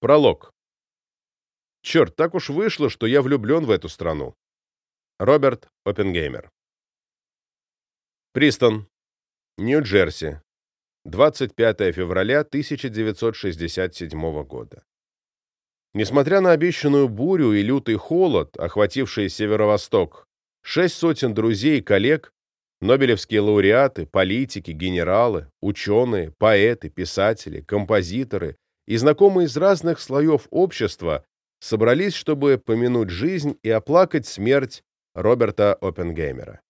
Пролог. Черт, так уж вышло, что я влюблен в эту страну. Роберт Оппенгеймер. Пристон, Нью-Джерси, 25 февраля 1967 года. Несмотря на обещанную бурю и лютый холод, охвативший северо-восток, шесть сотен друзей и коллег, нобелевские лауреаты, политики, генералы, ученые, поэты, писатели, композиторы и знакомые из разных слоев общества собрались, чтобы помянуть жизнь и оплакать смерть Роберта Оппенгеймера.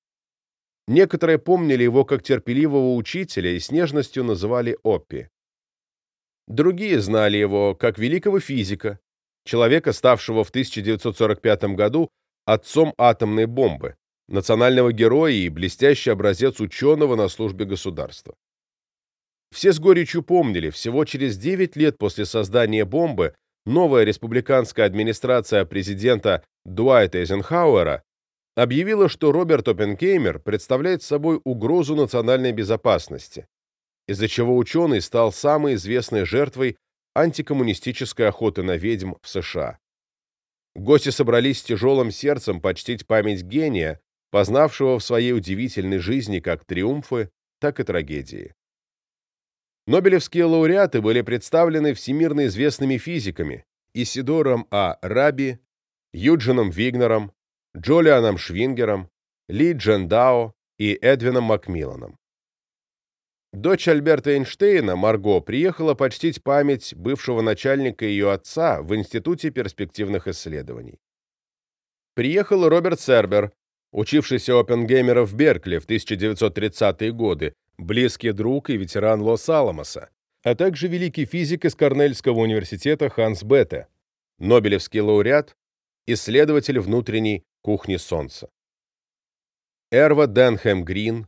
Некоторые помнили его как терпеливого учителя и с нежностью называли Оппи. Другие знали его как великого физика, человека, ставшего в 1945 году отцом атомной бомбы, национального героя и блестящий образец ученого на службе государства. Все с горечью помнили, всего через 9 лет после создания бомбы новая республиканская администрация президента Дуайта Эйзенхауэра объявила, что Роберт Оппенгеймер представляет собой угрозу национальной безопасности, из-за чего ученый стал самой известной жертвой антикоммунистической охоты на ведьм в США. Гости собрались с тяжелым сердцем почтить память гения, познавшего в своей удивительной жизни как триумфы, так и трагедии. Нобелевские лауреаты были представлены всемирно известными физиками Исидором А. Раби, Юджином Вигнером, Джолианом Швингером, Ли Джендао и Эдвином Макмилланом. Дочь Альберта Эйнштейна, Марго, приехала почтить память бывшего начальника ее отца в Институте перспективных исследований. Приехал Роберт Сербер, учившийся Оппенгеймера в Беркли в 1930-е годы, близкий друг и ветеран Лос-Аламоса, а также великий физик из Корнельского университета Ханс Бетте, Нобелевский лауреат, исследователь внутренней кухни Солнца. Эрва Денхэм Грин,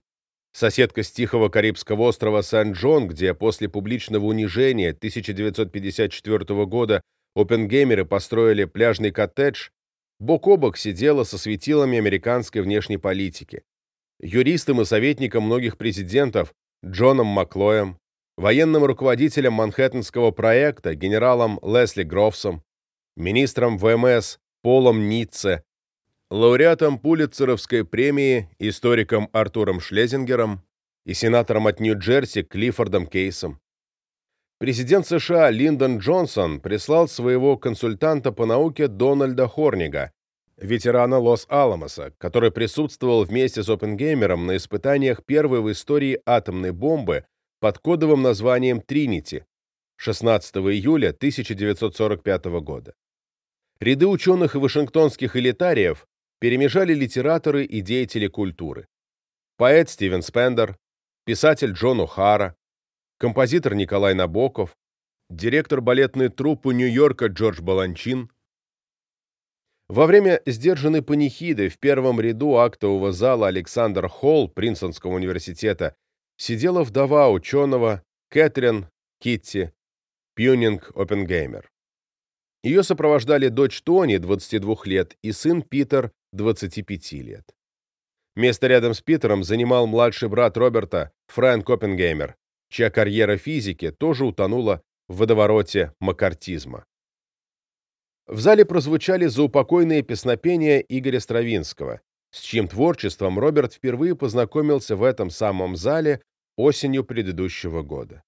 соседка с тихого Карибского острова Сент-Джон, где после публичного унижения 1954 года опенгеймеры построили пляжный коттедж, бок о бок сидела со светилами американской внешней политики, юристом и советником многих президентов Джоном Маклоем, военным руководителем Манхэттенского проекта генералом Лесли Грофсом, министром ВМС Полом Ницце, лауреатом Пулитцеровской премии историком Артуром Шлезингером и сенатором от Нью-Джерси Клиффордом Кейсом. Президент США Линдон Джонсон прислал своего консультанта по науке Дональда Хорнига, ветерана Лос-Аламоса, который присутствовал вместе с Оппенгеймером на испытаниях первой в истории атомной бомбы под кодовым названием «Тринити» 16 июля 1945 года. Ряды ученых и вашингтонских элитариев перемежали литераторы и деятели культуры. Поэт Стивен Спендер, писатель Джон О'Хара, композитор Николай Набоков, директор балетной труппы Нью-Йорка Джордж Баланчин, во время сдержанной панихиды в первом ряду актового зала Александр Холл Принстонского университета сидела вдова ученого Кэтрин Китти Пьюнинг Оппенгеймер. Ее сопровождали дочь Тони, 22 лет, и сын Питер, 25 лет. Место рядом с Питером занимал младший брат Роберта, Фрэнк Оппенгеймер, чья карьера физики тоже утонула в водовороте макартизма. В зале прозвучали заупокойные песнопения Игоря Стравинского, с чьим творчеством Роберт впервые познакомился в этом самом зале осенью предыдущего года.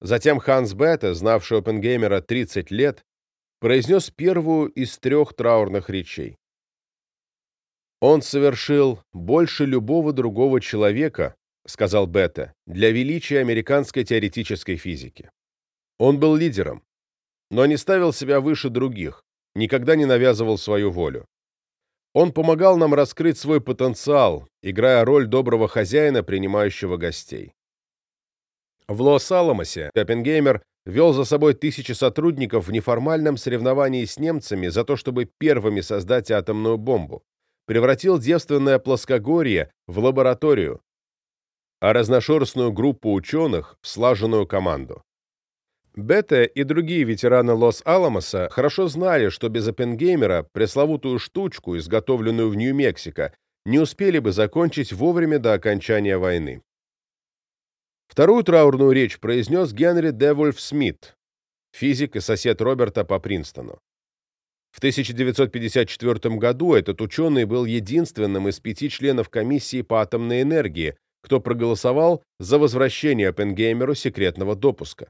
Затем Ханс Бетте, знавший Оппенгеймера 30 лет, произнес первую из трех траурных речей. «Он совершил больше любого другого человека, — сказал Бетте, — для величия американской теоретической физики. Он был лидером, но не ставил себя выше других, никогда не навязывал свою волю. Он помогал нам раскрыть свой потенциал, играя роль доброго хозяина, принимающего гостей. В Лос-Аламосе Оппенгеймер вел за собой тысячи сотрудников в неформальном соревновании с немцами за то, чтобы первыми создать атомную бомбу, превратил девственное плоскогорье в лабораторию, а разношерстную группу ученых в слаженную команду. Бетте и другие ветераны Лос-Аламоса хорошо знали, что без Оппенгеймера пресловутую штучку, изготовленную в Нью-Мексико, не успели бы закончить вовремя до окончания войны. Вторую траурную речь произнес Генри Девольф Смит, физик и сосед Роберта по Принстону. В 1954 году этот ученый был единственным из пяти членов комиссии по атомной энергии, кто проголосовал за возвращение Оппенгеймеру секретного допуска.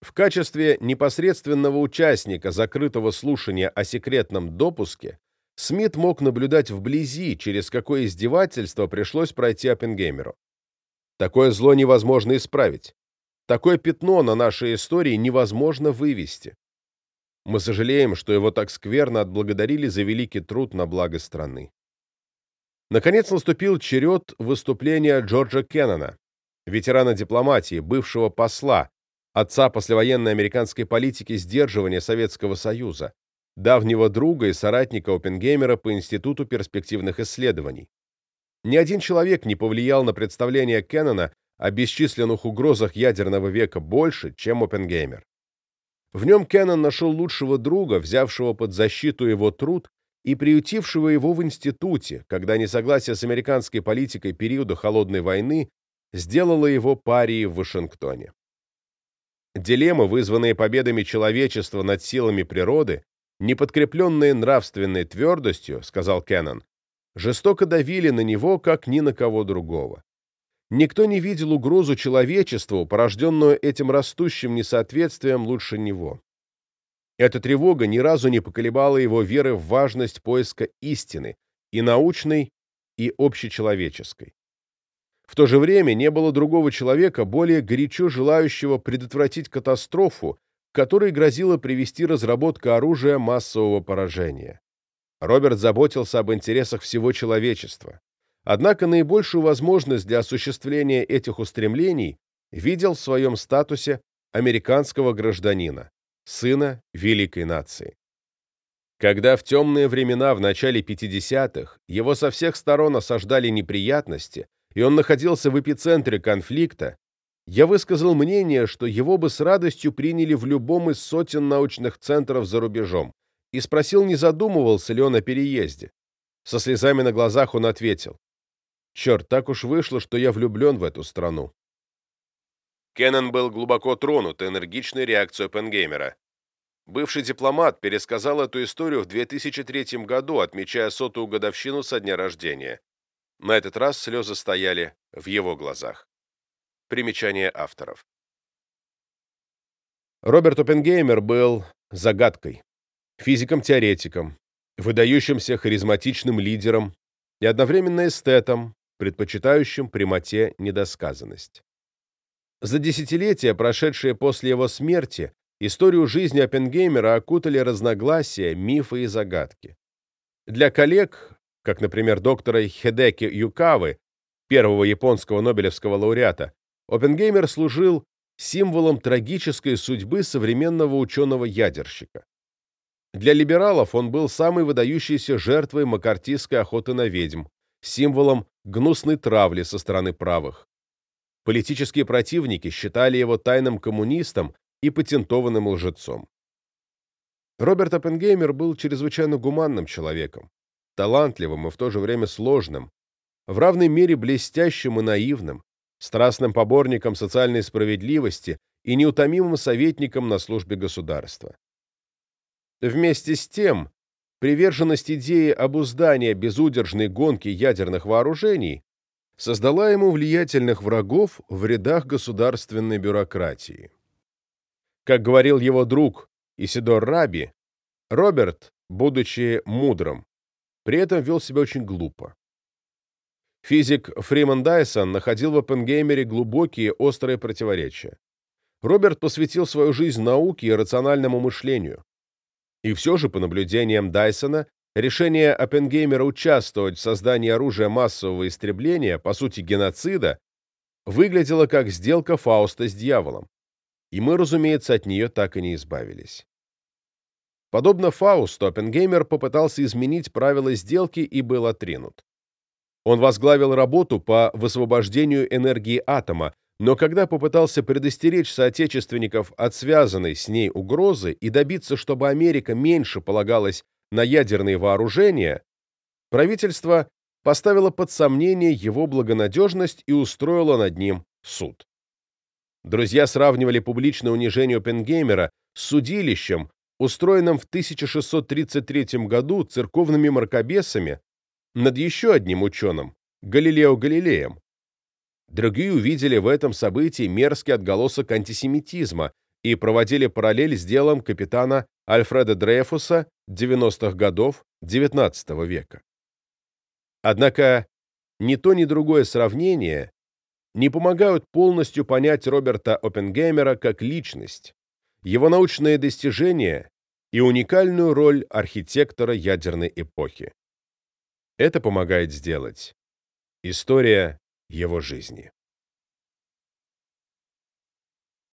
В качестве непосредственного участника закрытого слушания о секретном допуске Смит мог наблюдать вблизи, через какое издевательство пришлось пройти Оппенгеймеру. Такое зло невозможно исправить. Такое пятно на нашей истории невозможно вывести. Мы сожалеем, что его так скверно отблагодарили за великий труд на благо страны. Наконец наступил черед выступления Джорджа Кеннона, ветерана дипломатии, бывшего посла, отца послевоенной американской политики сдерживания Советского Союза, давнего друга и соратника Оппенгеймера по Институту перспективных исследований. Ни один человек не повлиял на представление Кеннона о бесчисленных угрозах ядерного века больше, чем Оппенгеймер. В нем Кеннон нашел лучшего друга, взявшего под защиту его труд и приютившего его в институте, когда несогласие с американской политикой периода Холодной войны сделало его парией в Вашингтоне. Дилеммы, вызванные победами человечества над силами природы, не подкрепленные нравственной твердостью, сказал Кеннон, жестоко давили на него, как ни на кого другого. Никто не видел угрозу человечеству, порожденную этим растущим несоответствием лучше него. Эта тревога ни разу не поколебала его веры в важность поиска истины, и научной, и общечеловеческой. В то же время не было другого человека, более горячо желающего предотвратить катастрофу, которой грозила привести разработка оружия массового поражения. Роберт заботился об интересах всего человечества. Однако наибольшую возможность для осуществления этих устремлений видел в своем статусе американского гражданина, сына великой нации. Когда в темные времена в начале 50-х его со всех сторон осаждали неприятности, и он находился в эпицентре конфликта, я высказал мнение, что его бы с радостью приняли в любом из сотен научных центров за рубежом, и спросил, не задумывался ли он о переезде. Со слезами на глазах он ответил, «Черт, так уж вышло, что я влюблен в эту страну». Кеннон был глубоко тронут энергичной реакцией Пенгеймера. Бывший дипломат пересказал эту историю в 2003 году, отмечая сотую годовщину со дня рождения. На этот раз слезы стояли в его глазах. Примечание авторов. Роберт Оппенгеймер был загадкой физиком-теоретиком, выдающимся харизматичным лидером и одновременно эстетом, предпочитающим прямоте недосказанность. За десятилетия, прошедшие после его смерти, историю жизни Оппенгеймера окутали разногласия, мифы и загадки. Для коллег, как, например, доктора Хедеки Юкавы, первого японского Нобелевского лауреата, Оппенгеймер служил символом трагической судьбы современного ученого-ядерщика. Для либералов он был самой выдающейся жертвой макартистской охоты на ведьм, символом гнусной травли со стороны правых. Политические противники считали его тайным коммунистом и патентованным лжецом. Роберт Оппенгеймер был чрезвычайно гуманным человеком, талантливым и в то же время сложным, в равной мере блестящим и наивным, страстным поборником социальной справедливости и неутомимым советником на службе государства. Вместе с тем, приверженность идеи обуздания безудержной гонки ядерных вооружений создала ему влиятельных врагов в рядах государственной бюрократии. Как говорил его друг Исидор Раби, Роберт, будучи мудрым, при этом вел себя очень глупо. Физик Фриман Дайсон находил в Оппенгеймере глубокие острые противоречия. Роберт посвятил свою жизнь науке и рациональному мышлению. И все же, по наблюдениям Дайсона, решение Оппенгеймера участвовать в создании оружия массового истребления, по сути геноцида, выглядело как сделка Фауста с дьяволом. И мы, разумеется, от нее так и не избавились. Подобно Фаусту, Оппенгеймер попытался изменить правила сделки и был отринут. Он возглавил работу по высвобождению энергии атома, но когда попытался предостеречь соотечественников от связанной с ней угрозы и добиться, чтобы Америка меньше полагалась на ядерные вооружения, правительство поставило под сомнение его благонадежность и устроило над ним суд. Друзья сравнивали публичное унижение Оппенгеймера с судилищем, устроенным в 1633 году церковными мракобесами над еще одним ученым, Галилео Галилеем. Другие увидели в этом событии мерзкий отголосок антисемитизма и проводили параллель с делом капитана Альфреда Дрейфуса 90-х годов XIX века. Однако ни то, ни другое сравнение не помогают полностью понять Роберта Оппенгеймера как личность, его научные достижения и уникальную роль архитектора ядерной эпохи. Это помогает сделать история его жизни.